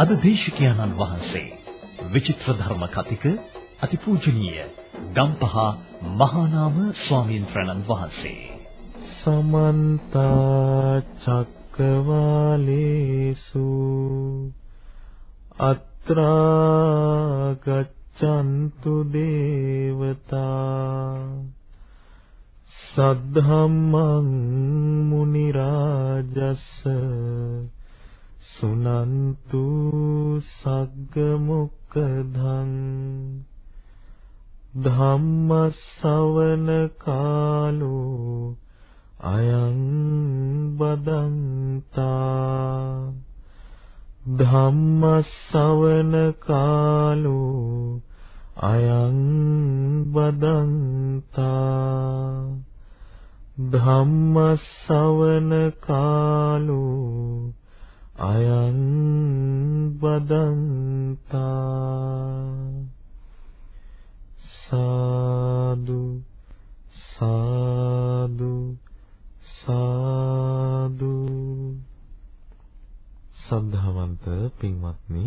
අද දේශිකයන්න් වහන්සේ විචිත්‍ර ධර්ම කතික අතිපූජනීය ගම්පහ මහානාම ස්වාමීන් වහන්සේ. සමන්ත චක්කවාලේසු අත්‍රා ගච්ඡන්තු දේවතා සද්ධම්මං මුනි රාජස්ස සුනන්තු සග්ග මොක්කධං ධම්ම ශවන කාලෝ අයං බදන්තා ධම්ම ශවන කාලෝ අයං බදන්තා ධම්ම ශවන කාලෝ අයං බදන්තා සාදු සාදු සාදු. සද්ධාවන්ත පින්වත්නි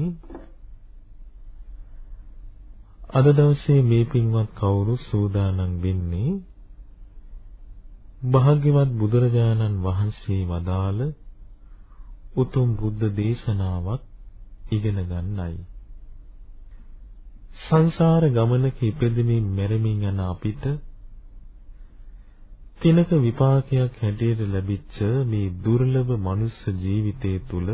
අද දවසේ මේ පින්වත් කවුරු සූදානම් වෙන්නේ? භාග්‍යවත් බුදුරජාණන් වහන්සේ වදාළ උතුම් බුද්ධ දේශනාවක් ඉගෙන ගන්නයි. සංසාර ගමනක ඉපදෙමින් මැරෙමින් යන අපිට තිනක විපාකයක් හැටියට ලැබිච්ච මේ දුර්ලභ මනුස්ස ජීවිතය තුල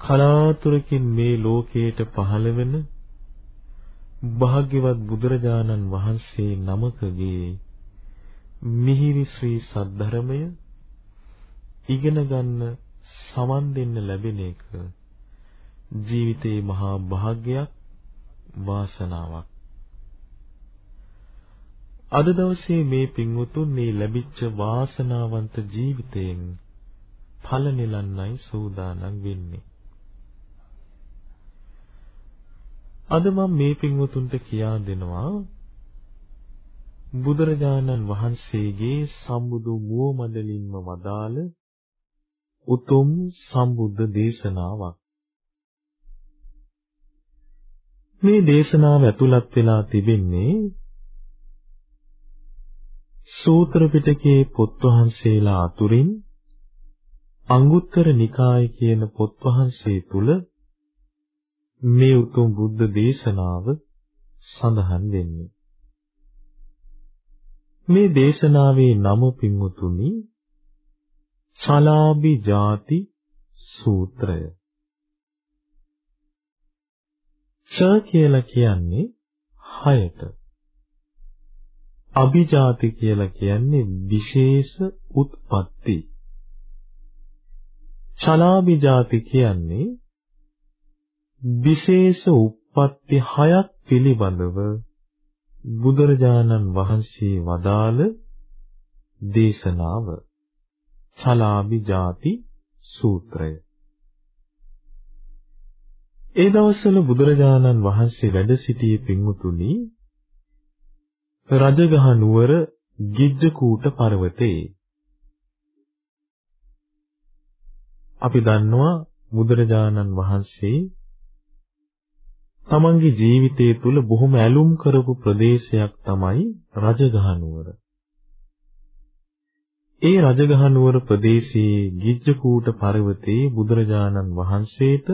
කලාතුරකින් මේ ලෝකයට පහළ වෙන භාග්‍යවත් බුදුරජාණන් වහන්සේ නමකගේ මිහිරි ශ්‍රී සද්ධර්මය ඉගෙන ගන්න සමන් දෙන්න ලැබෙන එක ජීවිතේ මහා භාග්යක් වාසනාවක්. අද දවසේ මේ පින්වුතුන් මේ ලැබිච්ච වාසනාවන්ත ජීවිතයෙන් ඵල නෙලන්නයි සූදානම් වෙන්නේ. අද මම මේ පින්වුතුන්ට කියා දෙනවා බුදුරජාණන් වහන්සේගේ සම්බුදු මුව මඩලින්ම වදාළ උතුම් සම්බුද්ධ දේශනාවක්. මේ දේශනාව ඇතුළත් වෙලා තිබෙන්නේ සූත්‍ර පිටකයේ පොත් වහන්සේලා අතුරින් අංගුත්තර නිකාය කියන පොත් වහන්සේ තුල මේ උතුම් බුද්ධ දේශනාව සඳහන් වෙන්නේ. මේ දේශනාවේ නම පින්වතුනි චලාබි ಜಾති සූත්‍රය ච කියලා කියන්නේ හයට. අභිජාති කියලා කියන්නේ විශේෂ උත්පත්ති. චලාභිජාති කියන්නේ විශේෂ උත්පත්ති හයක් පිළිබඳව බුදුරජාණන් වහන්සේ වදාළ දේශනාව චලාභිජාති සූත්‍රය ඒ දවස්වල බුදුරජාණන් වහන්සේ වැඩ සිටියේ පින්මුතුනි රජගහ නුවර ගිජ්ජකූට පර්වතයේ අපි දන්නවා බුදුරජාණන් වහන්සේ තමන්ගේ ජීවිතය තුළ බොහොම ඇලුම් කරපු ප්‍රදේශයක් තමයි රජගහ නුවර. ඒ රජගහ නුවර ප්‍රදේශයේ ගිජ්ජකූට පර්වතයේ බුදුරජාණන් වහන්සේට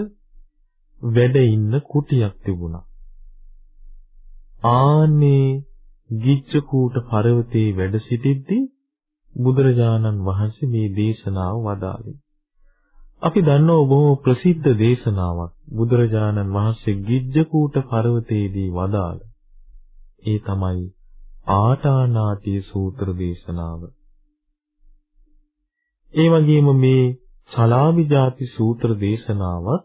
වැඩ ඉන්න කුටියක් තිබුණා. ආනේ ගිච්ඡකූට පර්වතයේ වැඩ සිටිද්දී බුදුරජාණන් වහන්සේ මේ දේශනාව වදාළේ. අපි දන්නවා බොහෝ ප්‍රසිද්ධ දේශනාවක් බුදුරජාණන් වහන්සේ ගිජ්ජකූට පර්වතයේදී වදාළ. ඒ තමයි ආටානාටිය සූත්‍ර දේශනාව. ඒ වගේම මේ චලාමිජාති සූත්‍ර දේශනාවත්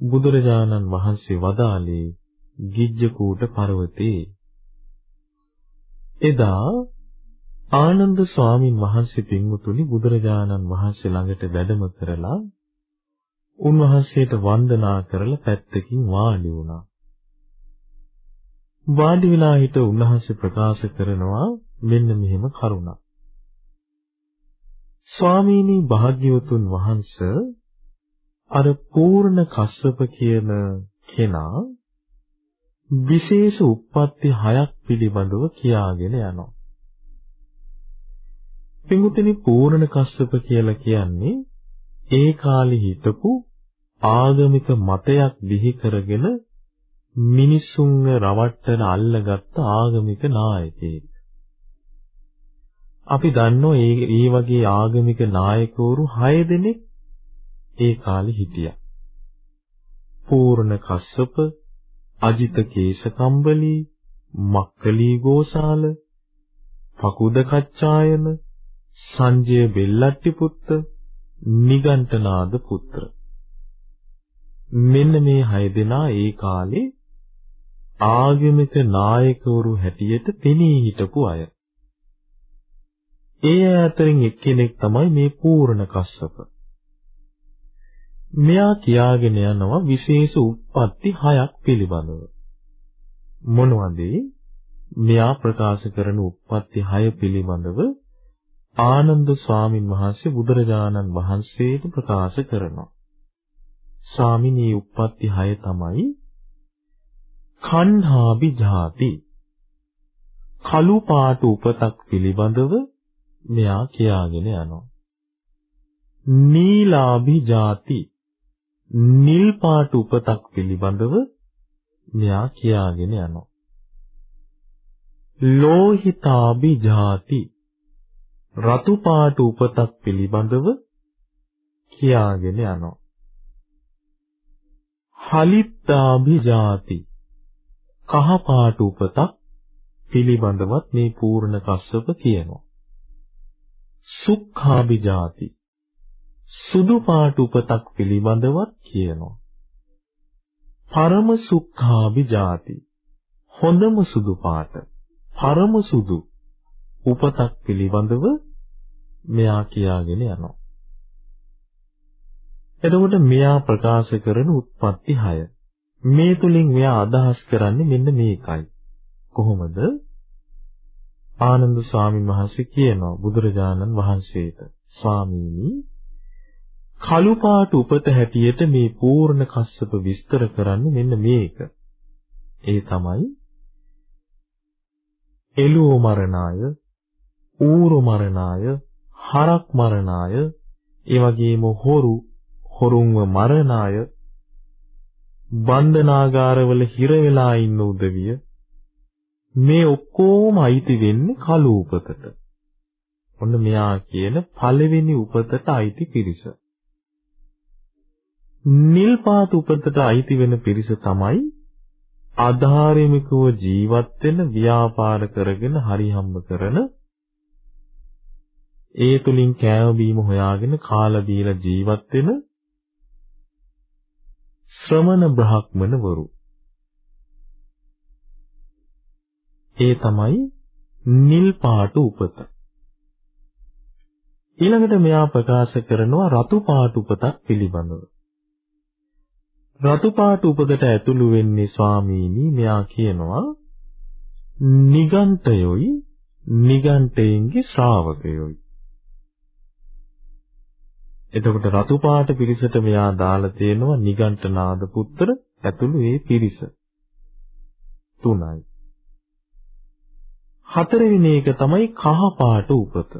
බුදුරජාණන් වහන්සේ වදාළේ ගිජ්ජකූට පර්වතයේ එදා ආනන්ද ස්වාමින් වහන්සේ පින්වතුනි බුදුරජාණන් වහන්සේ ළඟට වැඩම කරලා උන්වහන්සේට වන්දනා කරලා පැත්තකින් වාඩි වුණා. වාඩි වෙලා හිට උන්වහන්සේ ප්‍රකාශ කරනවා මෙන්න මෙහෙම කරුණක්. ස්වාමීනි භාග්‍යවතුන් වහන්සේ අර පූර්ණ කස්සප කියන කෙනා විශේෂ උප්පත්ති හයක් පිළිබඳව කියාගෙන යනවා. පිඟුතනි පූර්ණ කස්සප කියලා කියන්නේ ඒ කාලේ හිටපු ආගමික මතයක් දිහි කරගෙන මිනිසුන්ව රවට්ටන අල්ලගත්ත ආගමික නායකයෙක්. අපි දන්නෝ ඒ ඒ වගේ ආගමික නායකවරු 6 දෙනෙක් ඒ කාලේ හිටියා. පූර්ණ කස්සප, අජිත කේශකම්බලී, මක්කලී ගෝසාල, පකුද කච්චායන, සංජය බෙල්ලට්ටි පුත්ත, නිගණ්ඨනාද පුත්‍ර. මෙන්න මේ හය දෙනා ඒ කාලේ ආගමික නායකවරු හැටියට පෙනී හිටපු අය. ඒ අය අතරින් එක්කෙනෙක් තමයි මේ පූර්ණ කස්සප. මෙයා කියාගෙන යනවා විශේෂ උප්පත්ති හයක් පිළිබඳව. මොනවද මෙයා ප්‍රකාශ කරන උප්පත්ති හය පිළිබඳව ආනන්ද ස්වාමින් වහන්සේ බුදුරජාණන් වහන්සේට ප්‍රකාශ කරනවා. ස්වාමිනී උප්පත්ති හය තමයි කන්හාබි ජාති කළු පාට උපතක් පිළිබඳව මෙයා කියාගෙන යනවා. නීලාභි ජාති නිල් පාට උපතක් පිළිබඳව මෙයා කියාගෙන යනවා. ලෝහිතාභි ජාති රතු පාට උපතක් පිළිබඳව කියාගෙන යනවා. හලිත්තාභි ජාති කහ පාට උපතක් පිළිබඳවත් මේ පූර්ණ කස්සප කියනවා. සුක්ඛාභිජාති සුදු පාට උපතක් පිළිබඳවත් කියනවා. පරම සුක්ඛාභිජාති හොඳම සුදු පාට පරම සුදු උපතක් පිළිබඳව මෙයා කියාගෙන යනවා. එතකොට මෙයා ප්‍රකාශ කරන උත්පත්ති 6 මේ තුලින් මෙයා අදහස් කරන්නේ මෙන්න මේකයි. කොහොමද? ආනන්ද ස්වාමීන් වහන්සේ කියනවා බුදුරජාණන් වහන්සේට ස්වාමීනි කළු පාට උපත හැටියට මේ පූර්ණ කස්සප විස්තර කරන්නේ මෙන්න මේක. ඒ තමයි එළුව මරණාය, ඌරු මරණාය, හරක් මරණාය, ඒ වගේම හොරු හොරුන්ව මරණාය, බන්ධනාගාරවල හිර වෙලා ඉන්න උදවිය මේ ඔක්කොම අයිති වෙන්නේ කළු උපතට. ඔන්න මෙයා කියන පළවෙනි උපතට අයිති පිරිස. නිල් පාට උපතට අයිති වෙන පිරිස තමයි අධාර්මිකව ජීවත් වෙන ව්‍යාපාර කරගෙන හරි හම්බ කරන ඒ තුලින් කෑම බීම හොයාගෙන කාලා බීලා ජීවත් වෙන ශ්‍රමණ බ්‍රහ්මණවරු ඒ තමයි නිල් පාට උපත. ඊළඟට මෙයා ප්‍රකාශ කරනවා රතු පාට උපතක් පිළිබඳව. රතු පාට උපතට ඇතුළු වෙන්නේ ස්වාමීනි මෙයා කියනවා නිගණ්ඨයොයි නිගණ්ඨයන්ගේ ශ්‍රාවකයොයි. එතකොට රතු පාට පිරිසට මෙයා දාලා තියෙනවා නිගණ්ඨනාද පුත්‍ර ඇතුළු ඒ පිරිස. තුනයි. හතරවෙනි එක තමයි කහ පාට උපත.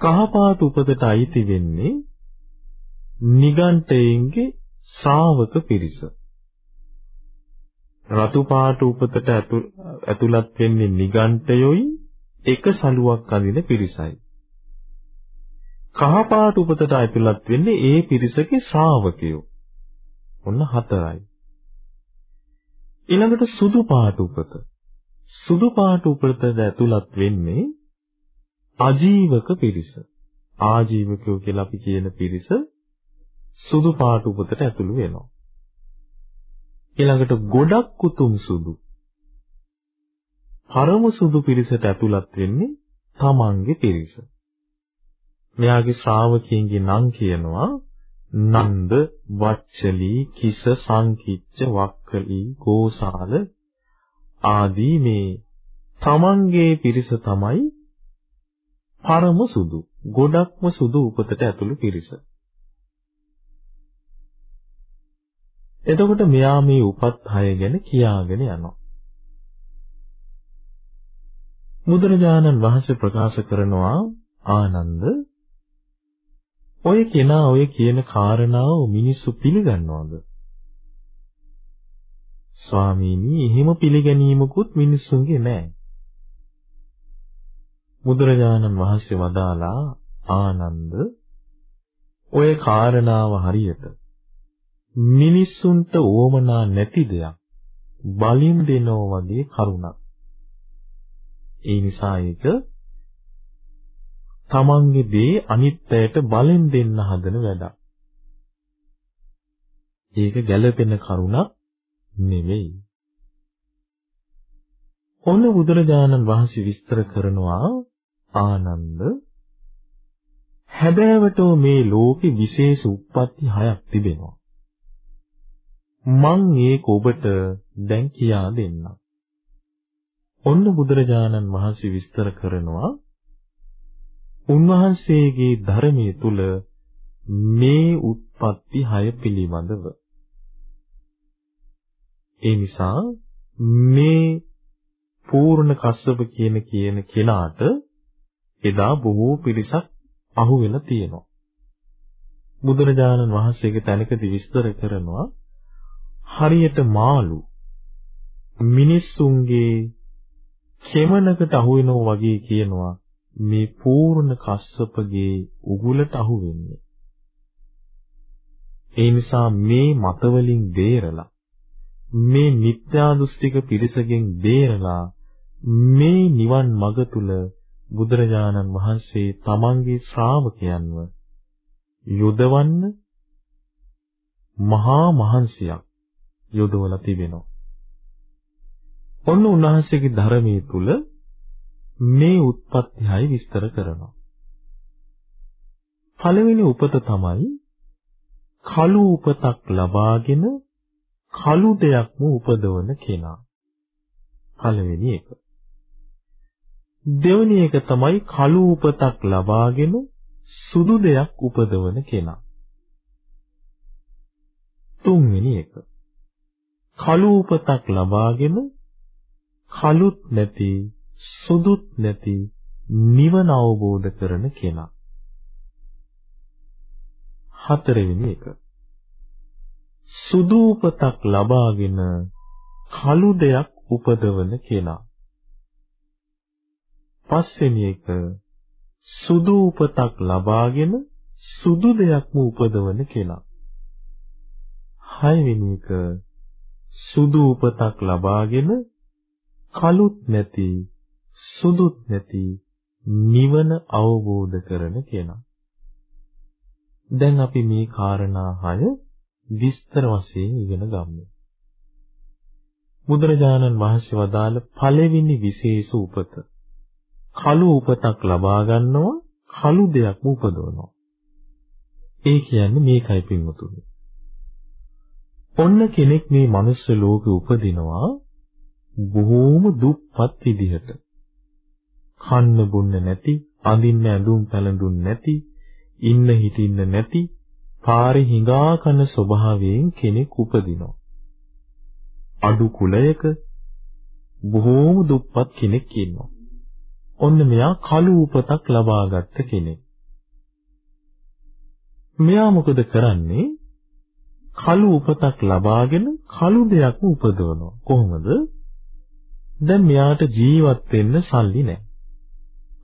කහ පාට උපතට අයිති වෙන්නේ නිගණ්ඨයන්ගේ ශ්‍රාවක පිරිස. රතු පාට උපතට ඇතුළත් වෙන්නේ නිගණ්ඨයොයි එක සලුවක් අඳින පිරිසයි. කහ පාට උපතට ඇතුළත් වෙන්නේ ඒ පිරිසගේ ශ්‍රාවකයෝ. ඔන්න හතරයි. ඊළඟට සුදු පාට උපත. සුදු පාට උපතට ඇතුළත් වෙන්නේ අජීවක පිරිස. ආජීවකයෝ කියලා අපි කියන පිරිස සුදු පාට උපතට ඇතුළු වෙනවා. ඊළඟට ගොඩක් උතුම් සුදු. පරම සුදු පිරිසට ඇතුළත් වෙන්නේ තමන්ගේ පිරිස. මෙයාගේ ශ්‍රාවකයන්ගේ නම් කියනවා නන්ද වච්චලී කිස සංකිච්ච වක්කලී ගෝසාල ආදී මේ තමන්ගේ පිරිස තමයි පරම සුදු ගොඩක්ම සුදු උපතට ඇතුළු පිරිස. එතකොට මෙයා මේ උපත් හය ගැන කියාගෙන යනවා. බුදුරජාණන් වහන්සේ ප්‍රකාශ කරනවා ආනන්ද ඔය කෙනා ඔය කියන කාරණාව මිනිස්සු පිළිගන්නවද? ස්වාමීනි එහෙම පිළිගැනීමකුත් මිනිස්සුන්ගේ නැහැ. බුදුරජාණන් වහන්සේ වදාලා ආනන්ද ඔය කාරණාව හරියට මිනිස්සුන්ට ඕමනා නැති දෙයක් බලින් දෙනෝ වගේ කරුණක්. ඒ නිසා ඒක තමන්ගේ දේ අනිත්‍යයට බලෙන් දෙන්න හදන වැඩක්. ඒක ගැළපෙන කරුණක් නෙවෙයි. ඔන්න බුදුරජාණන් වහන්සේ විස්තර කරනවා ආනන්ද හැබෑවටෝ මේ ලෝකේ විශේෂ උප්පත්ති හයක් තිබෙනවා. මං ඒක ඔබට දැන් කියා දෙන්නම්. ඔන්න බුදුරජාණන් වහන්සේ විස්තර කරනවා උන්වහන්සේගේ ධර්මයේ තුල මේ උත්පත්ති හය පිළිබඳව ඒ නිසා මේ පූර්ණ කස්සප කියන කියන කෙනාට එදා බොහෝ පිරිසක් අහු වෙලා තියෙනවා. බුදුරජාණන් වහන්සේගේ තැනකදී විස්තර කරනවා හරියට මාළු මිනිස්සුන්ගේ කෙමනකට අහු වෙනවා වගේ කියනවා මේ පූර්ණ කස්සපගේ උගුලට අහු වෙන්නේ. ඒ නිසා මේ මතවලින් බේරලා මේ මිත්‍යා දෘෂ්ටික පිරිසගෙන් බේරලා මේ නිවන් මඟ තුල බුදුරජාණන් වහන්සේ තමන්ගේ ශ්‍රාවකයන්ව යොදවන්න මහා මහන්සියක් යොදවලා තිබෙනවා. ඔන්න උන්වහන්සේගේ ධර්මයේ තුල මේ උත්පත්තියයි විස්තර කරනවා. පළවෙනි උපත තමයි කළු උපතක් ලබාගෙන කළු දෙයක්ම උපදවන කෙනා. පළවෙනි එක. දෙවෙනි එක තමයි කළු උපතක් ලබාගෙන සුදු දෙයක් උපදවන කෙනා. තුන්වෙනි එක. කළු උපතක් ලබාගෙන කළුත් නැති සුදුත් නැති නිවන අවබෝධ කරන කෙනා. හතරවෙනි එක. සුදු උපතක් ලබාගෙන කළු දෙයක් උපදවන කෙනා. පස්වෙනි එක සුදු උපතක් ලබාගෙන සුදු දෙයක්ම උපදවන කෙනා. හයවෙනි එක සුදු උපතක් ලබාගෙන කළුත් නැති සුදුත් නැති නිවන අවබෝධ කරන කෙනා. දැන් අපි මේ කාරණා හය විස්තර වශයෙන් ඉගෙන ගමු. බුදුරජාණන් වහන්සේ වදාළ පළවෙනි විශේෂ උපත කළු උපතක් ලබා ගන්නවා කළු දෙයක්ම උපදවනවා. ඒ කියන්නේ මේකයි පින්වතුනි. ඔන්න කෙනෙක් මේ මනුස්ස ලෝකෙ උපදිනවා බොහෝම දුප්පත් විදිහට. කන්න බොන්න නැති, අඳින්න ඇඳුම් පැළඳුම් නැති, ඉන්න හිටින්න නැති, පාරේ හිඟා කන ස්වභාවයෙන් කෙනෙක් උපදිනවා. අඩු කුලයක බොහෝම දුප්පත් කෙනෙක් ඉන්නවා. ඔන්න මෙයා කළු උපතක් ලබාගත් කෙනෙක්. මෙයා මොකද කරන්නේ? කළු උපතක් ලබාගෙන කළු දෙයක් උපදවනවා. කොහොමද? දැන් මෙයාට ජීවත් වෙන්න සල්ලි නැහැ.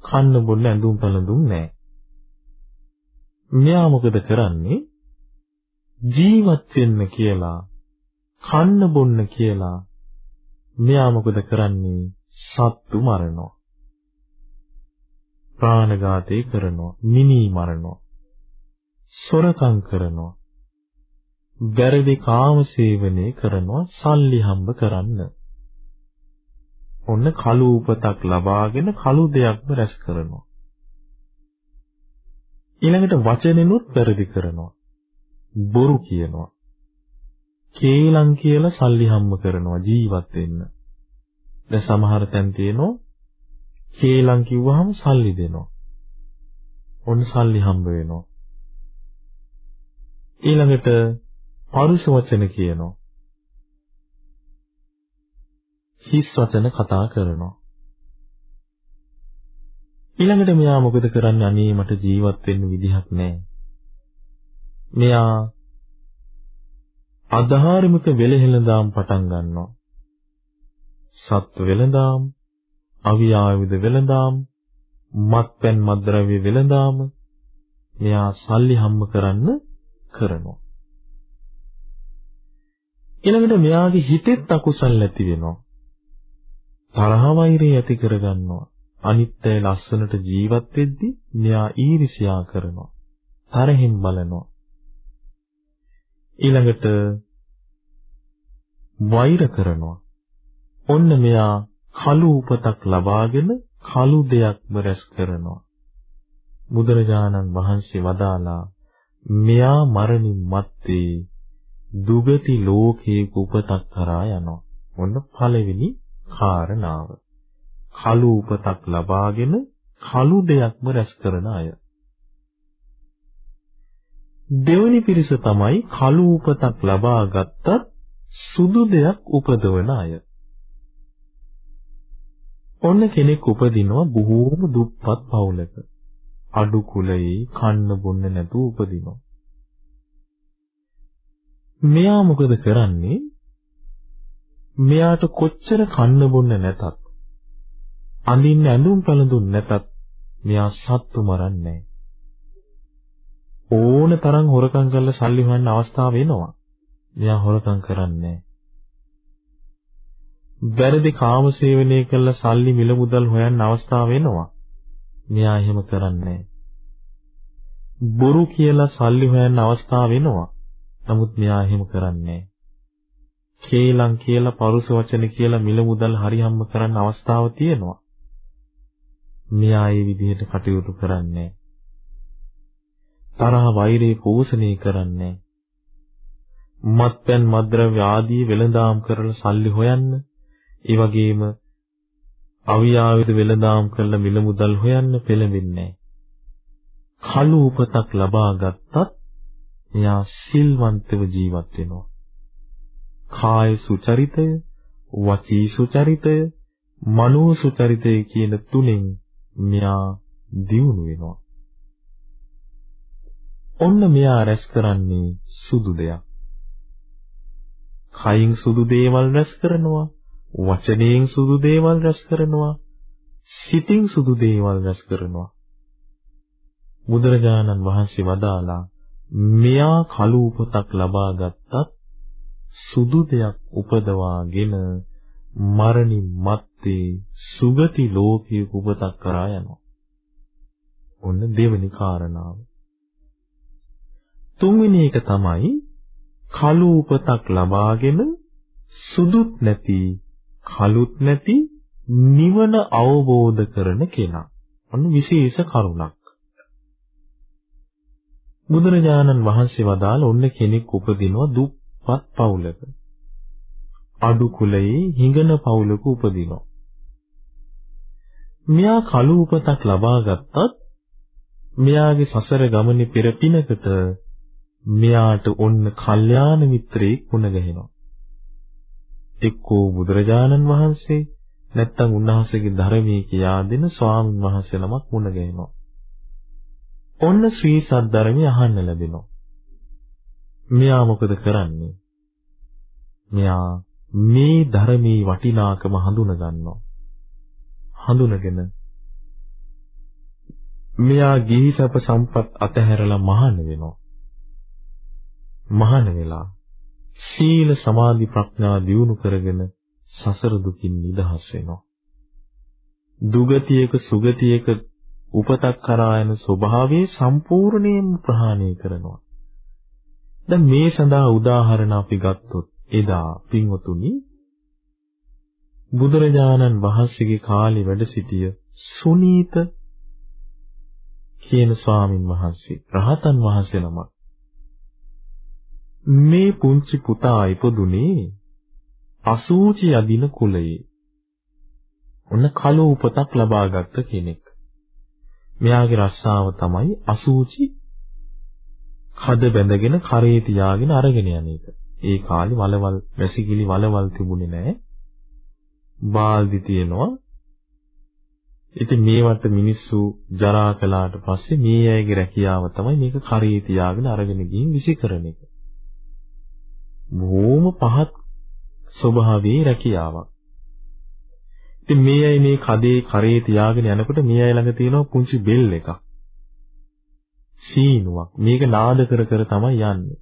කන්න බොන්න ඇඳුම් පැළඳුම් නැහැ. මෙයා මොකද කරන්නේ? ජීවත් වෙන්න කියලා කන්න බොන්න කියලා මෙයා මොකද කරන්නේ? සත්තු මරනවා. ප්‍රාණඝාතය කරනවා, මිනී මරනවා. සොරකම් කරනවා. වැරදි කාම සේවනය කරනවා, සල්ලි හම්බ කරන්න. ඔන්න කළු උපතක් ලබාගෙන කළු දෙයක්ම රැස් කරනවා. ඊළඟට වචනෙනුත් වැරදි කරනවා. බොරු කියනවා. කේලම් කියලා සල්ලි හම්බ කරනවා ජීවත් වෙන්න. දැන් සමහර තැන් තියෙනවා කේලම් කිව්වහම සල්ලි දෙනවා. ඔන්න සල්ලි හම්බ වෙනවා. ඊළඟට පරුස වචන කියනවා. හිස් වචන කතා කරනවා. ඊළඟට මෙයා මොකද කරන්නේ? අනේ මට ජීවත් වෙන්න විදිහක් නැහැ. මෙයා අධාර්මික වෙලහෙළඳාම් පටන් ගන්නවා. සත්ව වෙළඳාම්, අවියාවිද වෙළඳාම්, මත්පැන් මද්ද්‍රව්‍ය වෙළඳාම මෙයා සල්ලි හම්බ කරන්න කරනවා. ඊළඟට මෙයාගේ හිතෙත් අකුසල් ඇති වෙනවා. තරහ වෛරය ඇති කරගන්නවා. අනිත්‍ය ලස්සනට ජීවත් වෙද්දි මෙයා ඊර්ෂ්‍යා කරනවා. තරහින් බලනවා. ඊළඟට වෛර කරනවා. ඔන්න මෙයා කළු උපතක් ලබාගෙන කළු දෙයක්ම රැස් කරනවා. බුදුරජාණන් වහන්සේ වදාලා මෙයා මරණින් මත්තේ දුගති ලෝකයේ උපතක් කරා යනවා. ඔන්න පළවෙනි කාරණාව. කළු උපතක් ලබාගෙන කළු දෙයක්ම රැස් කරන අය. දෙවනි පිරිස තමයි කළු උපතක් ලබා ගත්තත් සුදු දෙයක් උපදවන අය. ඔන්න කෙනෙක් උපදිනවා බොහෝම දුප්පත් පවුලක. අඩු කුලයේ කන්න බොන්න නැතුව උපදිනවා. මෙයා මොකද කරන්නේ? මෙයාට කොච්චර කන්න බොන්න නැතත් අඳින්න ඇඳුම් පැළඳුම් නැතත් මෙයා සත්තු මරන්නේ ඕන තරම් හොරකම් කරලා සල්ලි හොයන්න අවස්ථාව එනවා. මෙයා හොරකම් කරන්නේ වැරදි කාම සේවනය කරලා සල්ලි මිල මුදල් හොයන්න අවස්ථාව එනවා. මෙයා එහෙම කරන්නේ බොරු කියලා සල්ලි හොයන්න අවස්ථාව එනවා. නමුත් මෙයා එහෙම කරන්නේ කේලම් කියලා පරුස වචන කියලා මිල මුදල් හරි හම්බ කරන්න අවස්ථාව තියෙනවා. මෙයා ඒ විදිහට කටයුතු කරන්නේ. තරහ වෛරේ පෝෂණය කරන්නේ. මත්පැන් මද්ද්‍රව්‍ය ආදී වෙළඳාම් කරලා සල්ලි හොයන්න. ඒ වගේම අවියාවිද වෙළඳාම් කරලා මිල මුදල් හොයන්න පෙළඹෙන්නේ. කළු උපතක් ලබා ගත්තත් එයා සිල්වන්තව ජීවත් වෙනවා. කාය සුචරිතය, වචී සුචරිතය, මනෝ සුචරිතය කියන තුනෙන් මෙයා දියුණු වෙනවා. ඔන්න මෙයා රැස් කරන්නේ සුදු දෙයක්. කයින් සුදු දේවල් රැස් කරනවා, වචනයෙන් සුදු දේවල් රැස් කරනවා, සිතින් සුදු දේවල් රැස් කරනවා. බුදුරජාණන් වහන්සේ වදාලා මෙයා කළු උපතක් ලබා ගත්තත් සුදු දෙයක් උපදවාගෙන මරණින් මත්තේ සුගති ලෝකයේ උපතක් කරා යනවා. ඔන්න දෙවෙනි කාරණාව. තුන්වෙනි එක තමයි කළු උපතක් ලබාගෙන සුදුත් නැති කළුත් නැති නිවන අවබෝධ කරන කෙනා. ඔන්න විශේෂ කරුණක්. බුදුරජාණන් වහන්සේ වදාළ ඔන්න කෙනෙක් උපදිනවා දුප්පත් පවුලක. අඩු කුලයේ හිඟන පවුලක උපදිනවා. මෙයා කළු උපතක් ලබා ගත්තත් මෙයාගේ සසර ගමනේ පෙර පිනකට මෙයාට ඔන්න කල්යාණ මිත්‍රයෙක් වුණ ගැහෙනවා. එක්කෝ බුදුරජාණන් වහන්සේ නැත්තම් උන්වහන්සේගේ ධර්මයේ කියා දෙන ස්වාමීන් වහන්සේ නමක් වුණ ගැහෙනවා. ඔන්න ශ්‍රී සද්ධර්මය අහන්න ලැබෙනවා. මෙයා මොකද කරන්නේ? මෙයා මේ ධර්මයේ වටිනාකම හඳුන ගන්නවා. හඳුනගෙන මෙයා ගිහි සැප සම්පත් අතහැරලා මහාන වෙනවා. මහාන වෙලා සීල සමාධි ප්‍රඥා දියුණු කරගෙන සසර දුකින් නිදහස් වෙනවා. දුගතියක සුගතියක උපතක් කරා යන ස්වභාවයේ සම්පූර්ණයෙන්ම ප්‍රහාණය කරනවා. දැන් මේ සඳහා උදාහරණ අපි ගත්තොත් එදා පින්වතුනි බුදුරජාණන් වහන්සේගේ කාලේ වැඩ සිටිය සුනීත කියන ස්වාමින් වහන්සේ රහතන් වහන්සේ නමක් මේ පුංචි පුතා ඉපදුනේ අසූචි යදින කුලයේ ඔන්න කලෝ උපතක් ලබාගත් කෙනෙක් මෙයාගේ රස්සාව තමයි අසූචි කද බැඳගෙන කරේ තියාගෙන අරගෙන යන එක. ඒ කාලේ වලවල් වැසිකිලි වලවල් තිබුණේ නැහැ. බාල්දි තියෙනවා. ඉතින් මේවට මිනිස්සු ජරා කළාට පස්සේ මේ අයගේ රැකියාව තමයි මේක කරේ තියාගෙන අරගෙන ගිහින් විසි කරන එක. බොහොම පහත් ස්වභාවයේ රැකියාවක්. ඉතින් මේ අය මේ කදේ කරේ තියාගෙන යනකොට මේ අය ළඟ තියෙනවා පුංචි බෙල් එකක්. සීනුවක්. මේක නාද කර කර තමයි යන්නේ.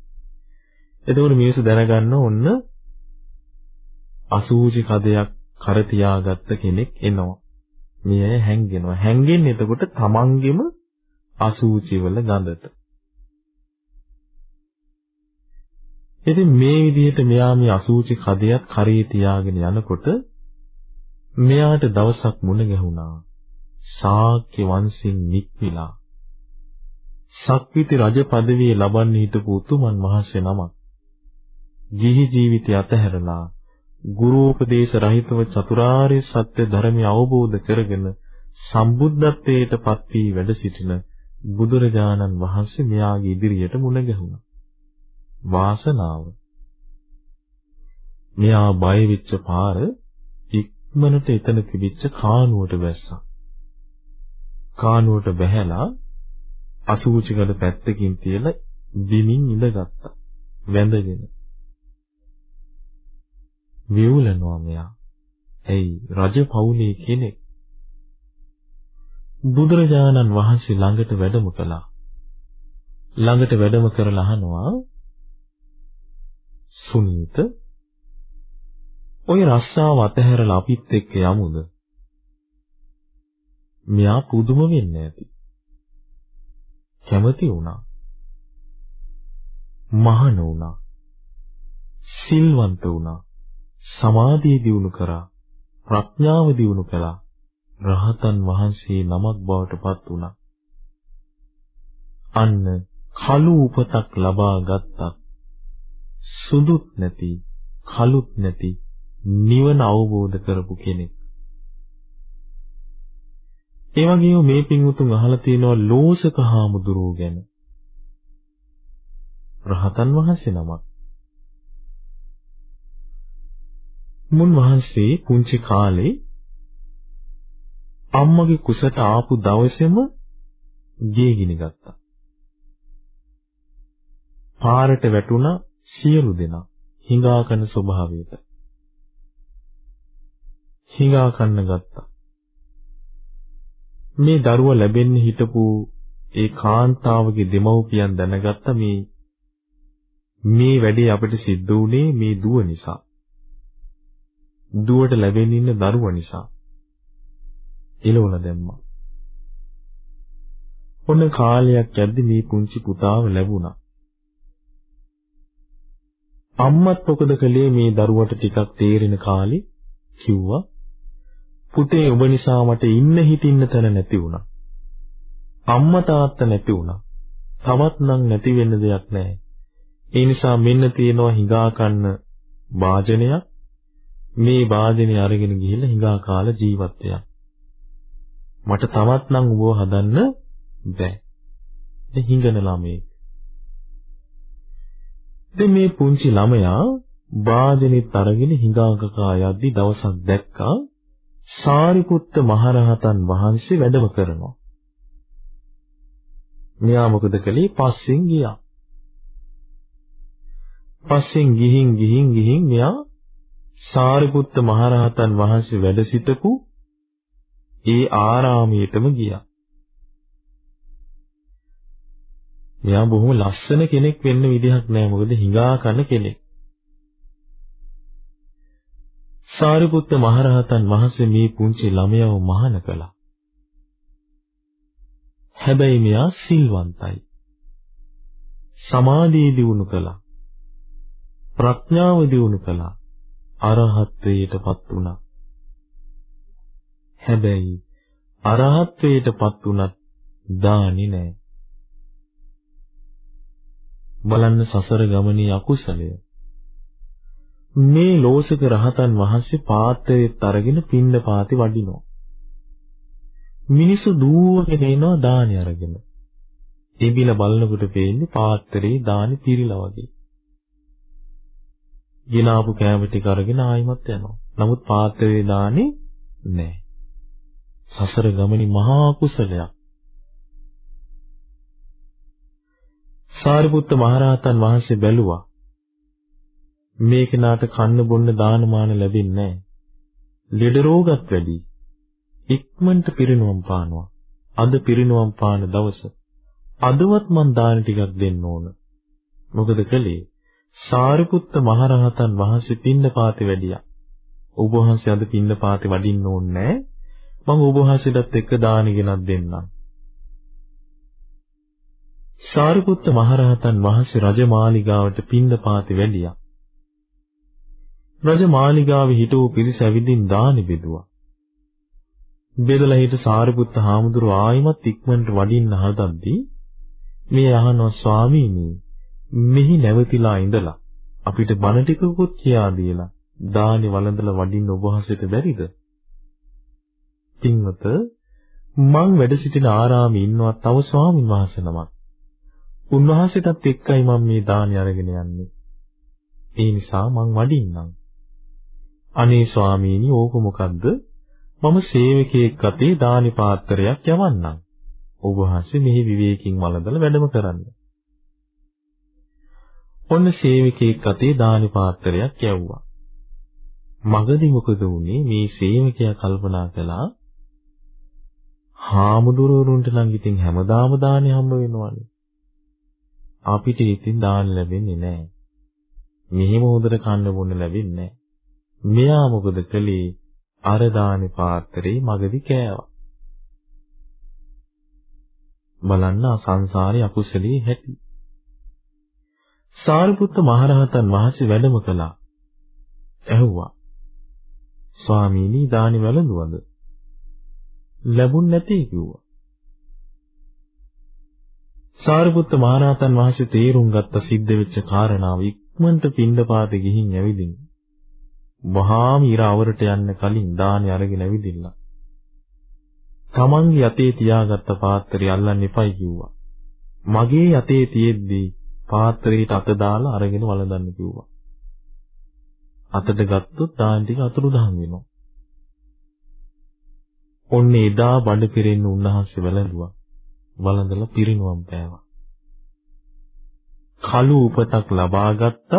එතකොට මිනිස්සු දැනගන්න ඕන්න අසූචි කදයක් කර තියාගත්ත කෙනෙක් එනවා. මේ අය හැංගෙනවා. හැංගෙන්නේ එතකොට තමන්ගෙම අසූචි වල ගඳට. ඉතින් මේ විදිහට මෙයා මේ අසූචි කදයක් කරේ තියාගෙන යනකොට මෙයාට දවසක් මුණ ගැහුණා. ශාක්‍ය වංශින් නික්මිලා සක්විති රජ পদවිය ලබන්න හිටපු උතුමන් වහන්සේ නමක්. ගිහි ජීවිතය අතහැරලා ගුරුපදේශ රහිතව චතුරාර්ය සත්‍ය ධර්මය අවබෝධ කරගෙන සම්බුද්ධත්වයට පත් වී වැඩ සිටින බුදුරජාණන් වහන්සේ මෙයාගේ ඉදිරියට මුණ ගැහුණා. වාසනාව. මෙයා බය වෙච්ච පාර ඉක්මනට එතන තිබිච්ච කානුවට බැස්සා. කානුවට බැහැලා අසූචිකඩ පැත්තකින් තියලා දිමින් ඉඳගත්තා. වැඳගෙන. විවුලනවා මෙයා. එයි රජ පවුලේ කෙනෙක්. බුදුරජාණන් වහන්සේ ළඟට වැඩම කළා. ළඟට වැඩම කරලා අහනවා සුනීත ඔය රස්සාව අතහැරලා අපිත් එක්ක යමුද? මෙයා පුදුම වෙන්නේ නැති. කැමති වුණා. මහාන වුණා. සිල්වන්ත වුණා. සමාධිය දියුණු කරා. ප්‍රඥාව දියුණු කළා. රහතන් වහන්සේ නමක් බවට පත් වුණා. අන්න කළු උපතක් ලබා ගත්තා. සුදුත් නැති, කළුත් නැති නිවන අවබෝධ කරපු කෙනෙක්. ඒ වගේම මේ පින්වුතුන් අහලා තියෙනවා ලෝසක හාමුදුරුවෝ ගැන. රහතන් වහන්සේ නමක්. මුන් වහන්සේ පුංචි කාලේ අම්මගේ කුසට ආපු දවසේම ගේ ගිනි ගත්තා. පාරට වැටුණා සියලු දෙනා හිඟා කන ස්වභාවයට. හිඟා කන්න ගත්තා. මේ දරුවා ලැබෙන්න හිටපු ඒ කාන්තාවගේ දෙමව්පියන් දැනගත්ත මේ මේ වැඩේ අපිට සිද්ධ වුණේ මේ දුව නිසා. දුවට ලැබෙන්න ඉන්න දරුවා නිසා. එළවල දැම්මා. ඔන්න කාලයක් යද්දි මේ පුංචි පුතාව ලැබුණා. අම්මත් මොකද කළේ මේ දරුවට ටිකක් තේරෙන කාලේ කිව්වා පුතේ ඔබ නිසා මට ඉන්න හිටින්න තැන නැති වුණා. අම්මා තාත්තා නැති වුණා. තවත් නම් නැති වෙන්න දෙයක් නැහැ. ඒ නිසා මෙන්න තියෙනවා හිඟා කන්න වාජනයක්. මේ වාජනේ අරගෙන ගිහිල්ලා හිඟා කාලා ජීවත් වෙනවා. මට තවත් නම් ඔබව හදන්න බෑ. දැන් හිඟන ළමයෙක්. දැන් මේ පුංචි ළමයා වාජනෙත් අරගෙන හිඟා කකා යද්දි දවසක් දැක්කා සාරිපුත්ත මහරහතන් වහන්සේ වැඩම කරනවා. මෙයා මොකද කළේ? පස්සෙන් ගියා. පස්සෙන් ගිහින් ගිහින් ගිහින් මෙයා සාරිපුත්ත මහරහතන් වහන්සේ වැඩ සිටපු ඒ ආරාමයටම ගියා. මෙයා බොහොම ලස්සන කෙනෙක් වෙන්න විදිහක් නැහැ. මොකද හිඟා කන කෙනෙක්. සාරිපුත්ත මහරහතන් වහන්සේ මේ පුංචි ළමයව මහාන කළා. හැබැයි මෙයා සිල්වන්තයි. සමාධිය දියුණු කළා. ප්‍රඥාව දියුණු කළා. අරහත්ත්වයටපත් වුණා. හැබැයි අරහත්ත්වයටපත් වුණත් දානි නෑ. බලන්න සසර ගමනේ අකුසලය. මේ ලෝසක රහතන් වහන්සේ පාත්‍රයත් අරගෙන පින්න පාති වඩිනවා. මිනිසු දුවගෙන එනවා දානි අරගෙන. තිබිලා බලනකොට පේන්නේ පාත්‍රේ දානි පිරීලා වගේ. ගිනාපු කෑම ටික අරගෙන ආයිමත් යනවා. නමුත් පාත්‍රේ දාන්නේ නැහැ. සසර ගමනේ මහා කුසලයක්. සාරිපුත්ත මහරහතන් වහන්සේ බැලුවා මේ කෙනාට කන්න බොන්න දානමාන ලැබෙන්නේ නැහැ. ලෙඩ රෝගත් වැඩි. ඉක්මනට පිරිනුවම් පානවා. අද පිරිනුවම් පාන දවස. අදවත් මං දාන ටිකක් දෙන්න ඕන. මොකද කළේ? සාරිපුත්ත මහරහතන් වහන්සේ පින්නපාතේ වැඩියා. ඔබ වහන්සේ අද පින්නපාතේ වඩින්න ඕනේ නැහැ. මම ඔබ වහන්සේටත් එක්ක දාන ගෙනත් දෙන්නම්. සාරිපුත්ත මහරහතන් වහන්සේ රජමාලිගාවට පින්නපාතේ වැඩියා. රජමාලිගාවේ හිටවූ පිරිස ඇවිදින් දානි බෙදුවා. බෙදලා හිට සාරිපුත්ත හාමුදුරුව ආයිමත් ඉක්මනට වඩින්න හදද්දී මේ අහනවා ස්වාමීනි මෙහි නැවතිලා ඉඳලා අපිට බණ ටිකකුත් කියා දීලා දානි වළඳලා වඩින්න ඔබ වහන්සේට බැරිද? පින්වත මං වැඩ සිටින ආරාමේ ඉන්නවා තව ස්වාමින් වහන්සේ නමක්. උන්වහන්සේටත් එක්කයි මම මේ දානි අරගෙන යන්නේ. ඒ නිසා මං වඩින්නම්. අනේ ස්වාමීනි ඕක මොකද්ද? මම සේවකයෙක් අතේ දානි පාත්‍රයක් යවන්නම්. ඔබ වහන්සේ මෙහි විවේකීන් වළඳලා වැඩම කරන්න. ඔන්න සේවකයෙක් අතේ දානි පාත්‍රයක් යවුවා. මගදී මොකද වුනේ මේ සේවකයා කල්පනා කළා හාමුදුරුවරුන්ට නම් ඉතින් හැමදාම දානි හම්බ වෙනවනේ. අපිට ඉතින් දාන ලැබෙන්නේ නැහැ. මෙහෙම හොඳට කන්න බොන්න ලැබෙන්නේ නැහැ. මෙයා මොකද කළේ? අර දානි පාත්‍රේ මගදී කෑවා. බලන්න සංසාරේ අකුසලයේ හැටි. සාරිපුත්ත මහරහතන් වහන්සේ වැඩම කළා. ඇහුවා. ස්වාමීනි දානි වැළඳුවද? ලැබුණ නැtei කිව්වා. සාරිපුත්ත මහරහතන් වහන්සේ තේරුම් ගත්ත සිද්ධ වෙච්ච කාරණාව ඉක්මනට පින්ඩපාතේ ගිහින් ඇවිදින් වහාම ඉර අවරට යන්න කලින් දානි අරගෙන ඇවිදින්න. තමන්ගේ යතේ තියාගත්ත පාත්‍රය අල්ලන්න එපයි කිව්වා. මගේ යතේ තියෙද්දී පාත්‍රයට අත දාලා අරගෙන වළඳන්න කිව්වා. අතට ගත්තොත් දාන ටික අතුරුදහන් වෙනවා. ඔන්න එදා බඩ පිරෙන්න උන්වහන්සේ වැළඳුවා. වළඳලා පිරිනුවම් පෑවා. කළු උපතක් ලබා ගත්තත්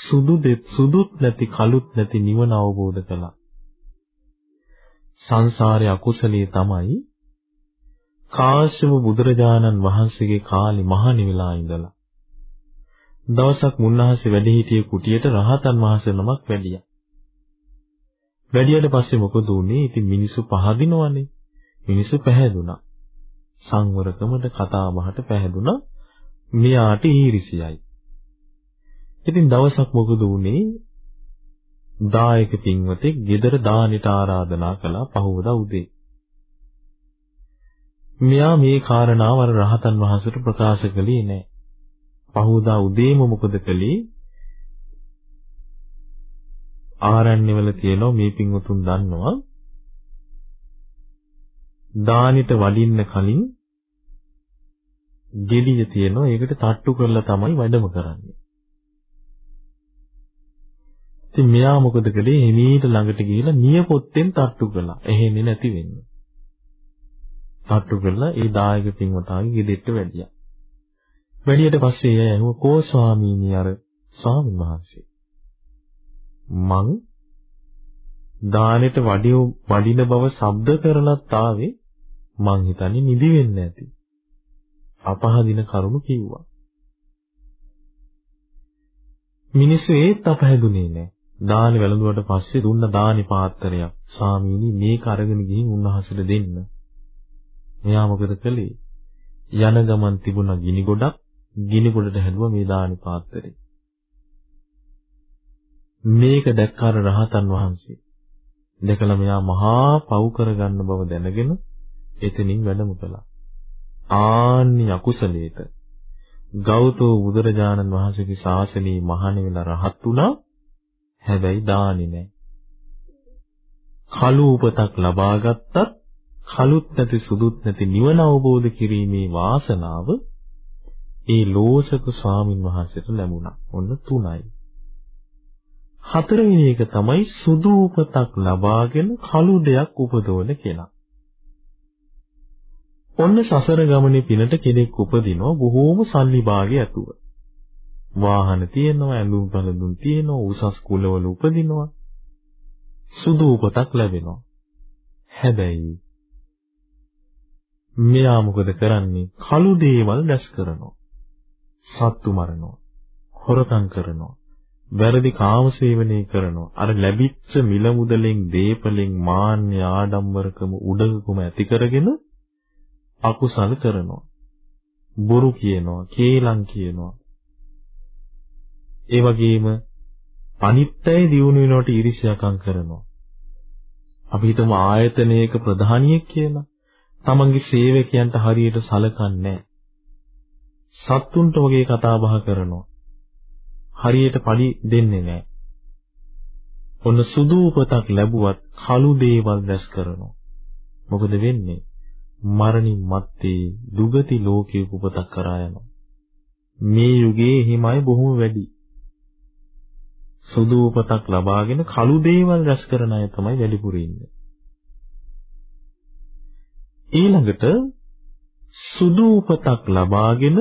සුදු දෙත් සුදුත් නැති කළුත් නැති නිවන අවබෝධ කළා. සංසාරයේ අකුසලයේ තමයි කාශ්‍යප බුදුරජාණන් වහන්සේගේ කාලේ මහණි වෙලා ඉඳලා දවසක් මුන්නහසේ වැඩ සිටියේ කුටියට රහතන් වහන්සේ නමක් වැඩියා. වැඩියට පස්සේ මොකද වුනේ? ඉතින් මිනිස්සු පහදිනවනේ. මිනිස්සු පැහැදුනා. සංවරකමට කතා බහට පැහැදුනා. මෙයාට ඊරිසියයි. ඉතින් දවසක් මොකද වුනේ? දායක පින්වතෙක් ගෙදර දානෙට ආරාධනා කළා පහවදා උදේ. මෙයා මේ කාරණාව අර රහතන් වහන්සේට ප්‍රකාශ කළේ නැහැ. පහවදා උදේම මොකද කළේ? ආරණ්‍යවල තියෙනවා මේ පින්වතුන් දන්නවා. දානෙට වඩින්න කලින් ගෙඩිය තියෙනවා ඒකට තට්ටු කරලා තමයි වැඩම කරන්නේ. ඉතින් මෙයා මොකද කළේ? හිමීට ළඟට ගිහිල්ලා නියපොත්තෙන් තට්ටු කළා. එහෙන්නේ නැති වෙන්න. තට්ටු කළා ඒ දායක පින්වතාගේ ගෙදෙට්ට වැඩියා. වැඩියට පස්සේ එයා ඇහුව කෝ ස්වාමීනි අර ස්වාමීන් වහන්සේ. මං දානෙට වඩිය වඩින බව ශබ්ද කරලත් ආවේ මං හිතන්නේ නිදි වෙන්නේ නැති. අපහදින කරුණු කිව්වා. මිනිස්සු ඒත් අපහැදුනේ නැහැ. දානි වැළඳුවට පස්සේ දුන්න දානි පාත්‍රයක් ස්වාමීනි මේක අරගෙන ගිහින් උන්වහන්සේට දෙන්න. මෙයා මොකද කළේ? යන ගමන් තිබුණ ගිනි ගොඩක් ගිනි ගොඩට හැදුවා මේ දානි පාත්‍රේ. මේක දැක්කාර රහතන් වහන්සේ. දැකලා මෙයා මහා පව් කරගන්න බව දැනගෙන එතනින් වැඩම කළා. ආන්නි අකුසලේට ගෞතම බුදුරජාණන් වහන්සේගේ ශාසනයේ මහණ වෙලා රහත් වුණා. හැබැයි දානි නෑ. කළු උපතක් ලබා ගත්තත් කළුත් නැති සුදුත් නැති නිවන අවබෝධ කිරීමේ වාසනාව ඒ ලෝසක ස්වාමින් වහන්සේට ලැබුණා. ඔන්න තුනයි. හතරවෙනි එක තමයි සුදු උපතක් ලබාගෙන කළු දෙයක් උපදවන කෙනා. ඔන්න සසර ගමනේ පිනට කෙනෙක් උපදිනවා බොහෝම සල්ලි භාගය ඇතුව. වාහන තියෙනවා, ඇඳුම් පැළඳුම් තියෙනවා, උසස් කුලවල උපදිනවා. සුදු උපතක් ලැබෙනවා. හැබැයි මෙයා මොකද කරන්නේ? කළු දේවල් දැස් කරනවා. සත්තු මරනවා. හොරකම් කරනවා. වැරදි කාමසේවනය කරනවා. අර ලැබිච්ච මිල මුදලෙන්, දීපලෙන් මාන්‍ය ආඩම්බරකම උඩඟකම ඇති කරගෙන අකුසල කරනවා. බොරු කියනවා, කේලම් කියනවා. ඒ වගේම අනිත්‍යය දියුණු වෙනකොට ඊර්ෂ්‍යාකම් කරනවා. අපි හිතමු ආයතනයක ප්‍රධානියෙක් කියලා. තමන්ගේ සේවකයන්ට හරියට සලකන්නේ නැහැ. සත්තුන්ට වගේ කතා බහ කරනවා. හරියට pali දෙන්නේ නැහැ. ඔන්න සුදු උපතක් ලැබුවත් කළු දේවල් දැස් කරනවා. මොකද වෙන්නේ? මරණින් මත්තේ දුගති ලෝකයේ උපතක් කරා යනවා. මේ යුගයේ හිමයි බොහොම වැඩි. සුදු උපතක් ලබාගෙන කළු දේවල් රැස් කරන අය තමයි වැඩිපුර ඉන්නේ. ඊළඟට සුදු උපතක් ලබාගෙන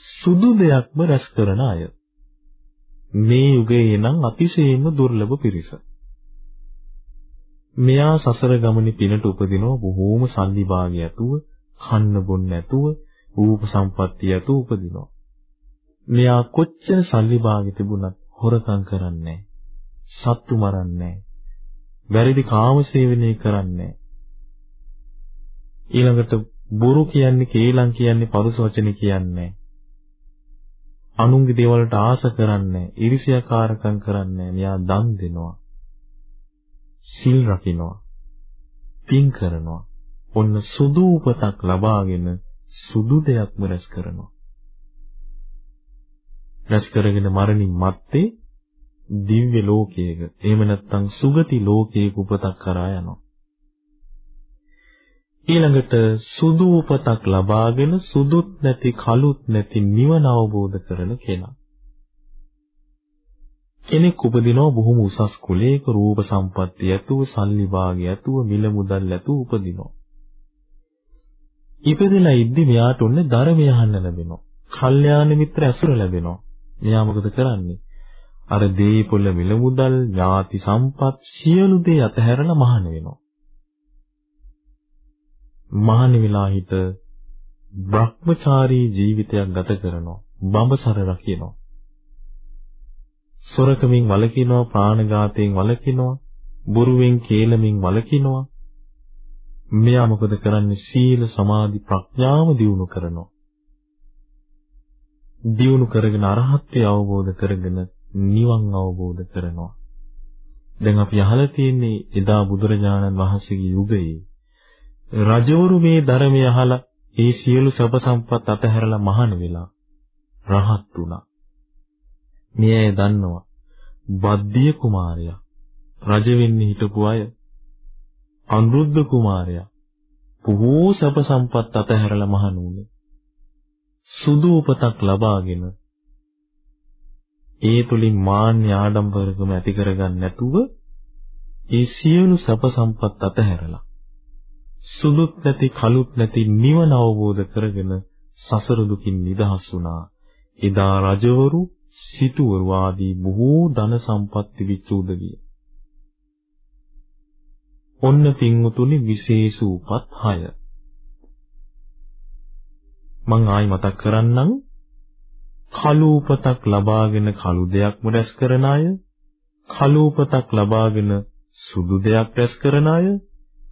සුදු දෙයක්ම රැස් කරන අය. මේ යුගයේ නම් අතිශයින්ම දුර්ලභ පිරිස. මෙයා සසර ගමනේ පිනට උපදිනව බොහෝම සල්ලි භාගය ඇතුව, කන්න බොන්න ඇතුව, රූප සම්පත්තිය ඇතුව උපදිනවා. මෙයා කොච්චර සල්ලි භාගය තිබුණත් හොරකම් කරන්නේ සත්තු මරන්නේ වැරදි කාමසේවනය කරන්නේ ඊළඟට බොරු කියන්නේ කේලම් කියන්නේ පරුස වචන කියන්නේ අනුන්ගේ දේවල්ට ආස කරන්නේ iriසියාකාරකම් කරන්නේ මෙයා දන් දෙනවා සිල් රකින්නවා පින් කරනවා ඔන්න සුදු උපතක් ලබාගෙන සුදු දෙයක්ම රැස් කරනවා රැස් කරගෙන මරණින් මත්තේ දිව්‍ය ලෝකයක එහෙම නැත්නම් සුගති ලෝකයක උපතක් කරා යනවා. ඊළඟට සුදු උපතක් ලබාගෙන සුදුත් නැති කළුත් නැති නිවන අවබෝධ කරන කෙනා. කෙනෙක් උපදිනවා බොහොම උසස් කුලයක රූප සම්පත්තිය ඇතුව සල්ලි භාගය ඇතුව මිල මුදල් ඇතුව උපදිනවා. ඉපදෙලා ඉද්දි මෙයාට ඔන්න ධර්මය අහන්න ලැබෙනවා. කල්යාණ මිත්‍ර ඇසුර ලැබෙනවා. මෙයා මොකද කරන්නේ? අර දීපොළ මිල මුදල්, ඥාති සම්පත් සියලු දේ අතහැරලා මහාන වෙනවා. මහාන වෙලා හිට භ්‍රමචාරී ජීවිතයක් ගත කරනවා. බඹසර රකින්නවා. සොරකමින් වළකිනවා, ප්‍රාණඝාතයෙන් වළකිනවා, බොරුවෙන් කේලමින් වළකිනවා. මෙයා මොකද කරන්නේ? සීල සමාධි ප්‍රඥාව දියුණු කරනවා. දියුණු කරගෙන අරහත්ත්වය අවබෝධ කරගෙන නිවන් අවබෝධ කරනවා. දැන් අපි අහලා තියෙන්නේ එදා බුදුරජාණන් වහන්සේගේ යුගයේ රජවරු මේ ධර්මය අහලා ඒ සියලු සබ සම්පත් අතහැරලා මහාන වෙලා රහත් වුණා. මේ අය දන්නවා බද්දිය කුමාරයා රජ වෙන්න හිටපු අය අනුරුද්ධ කුමාරයා බොහෝ සබ සම්පත් අතහැරලා මහාන වුණේ. සුදු උපතක් ලබාගෙන ඒ තුලින් මාන්‍ය ආඩම්බරකම ඇති කරගන්න නැතුව ඒ සියලු සැප සම්පත් අතහැරලා සුදුත් නැති කළුත් නැති නිවන අවබෝධ කරගෙන සසර දුකින් නිදහස් වුණා. එදා රජවරු සිටුවරු ආදී බොහෝ ධන සම්පatti විචූදවිය. ඔන්න පින්වතුනි විශේෂ උපත් 6. මං ආයි මතක් කරන්නම් කලූපතක් ලබාගෙන කළු දෙයක්ම රැස් කරන අය, කලූපතක් ලබාගෙන සුදු දෙයක් රැස් කරන අය,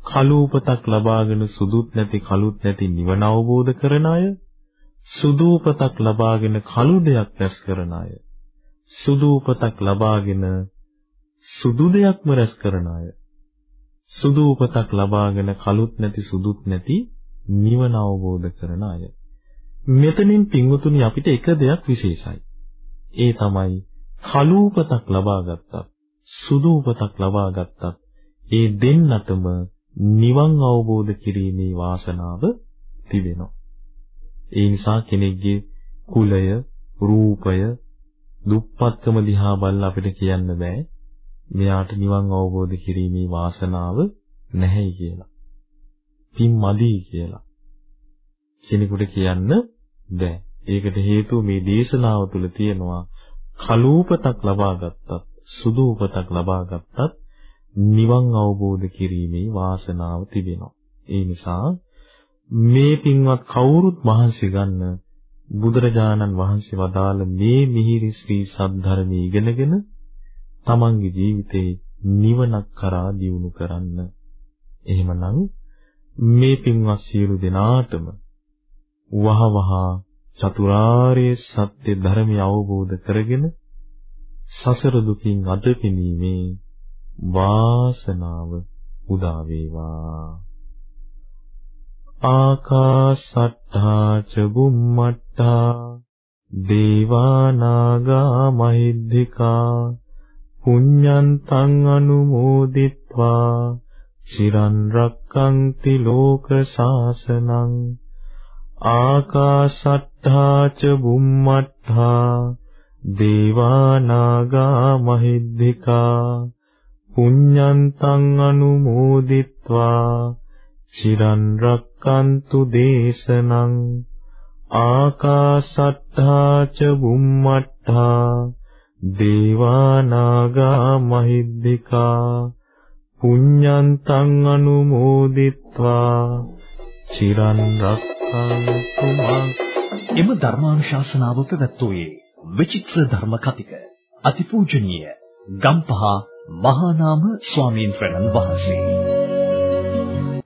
කලූපතක් ලබාගෙන සුදුත් නැති කළුත් නැති නිවන අවබෝධ කරන අය, සුදූපතක් ලබාගෙන කළු දෙයක් රැස් කරන අය, සුදූපතක් ලබාගෙන සුදු දෙයක්ම රැස් කරන අය, සුදූපතක් ලබාගෙන කළුත් නැති සුදුත් නැති නිවන අවබෝධ කරන අය මෙතනින් පින්වතුනි අපිට එක දෙයක් විශේෂයි. ඒ තමයි කලූපතක් ලබා ගත්තත් සුදු උපතක් ලබා ගත්තත් ඒ දෙන්නටම නිවන් අවබෝධ කිරීමේ වාසනාව තිබෙනවා. ඒ නිසා කෙනෙක්ගේ කුලය, රූපය, දුප්පත්කම දිහා බලලා අපිට කියන්න බෑ මෙයාට නිවන් අවබෝධ කිරීමේ වාසනාව නැහැයි කියලා. පින් මදි කියලා. කෙනෙකුට කියන්න බෑ. ඒකට හේතුව මේ දේශනාව තුළ තියෙනවා කලූපතක් ලබා ගත්තත් සුදු උපතක් ලබා ගත්තත් නිවන් අවබෝධ කිරීමේ වාසනාව තිබෙනවා. ඒ නිසා මේ පින්වත් කවුරුත් මහන්සි ගන්න බුදුරජාණන් වහන්සේ වදාළ මේ මිහිරි ශ්‍රී සද්ධර්මයේ ඉගෙනගෙන තමන්ගේ ජීවිතේ නිවනක් කරා දියුණු කරන්න. එහෙමනම් මේ පින්වත් සියලු දෙනාටම වහවහ චතුරාර්ය සත්‍ය ධර්මය අවබෝධ කරගෙන සසර දුකින් අත පිනීමේ වාසනාව උදා වේවා. ආකාසට්ඨා ච බුම්මට්ඨා දේවානාගා මහිද්దికා පුඤ්ඤන්තං අනුමෝදිත්වා චිරන් රක්කන්ති ලෝක සාසනං ආකාසට්ඨා ච බුම්මට්ඨා දේවානාගා මහිද්దికා පුඤ්ඤන්තං අනුමෝදිත්වා චිරන් රක්칸තු දේශනං ආකාසට්ඨා ච බුම්මට්ඨා දේවානාගා මහිද්దికා පුඤ්ඤන්තං අනුමෝදිත්වා චිරන් රක්칸තු මං එම ධර්මානුශාසනාව පැවැත්වුවේ විචිත්‍ර ධර්ම කතික අතිපූජනීය ගම්පහ මහා නාම ස්වාමීන් වහන්සේ.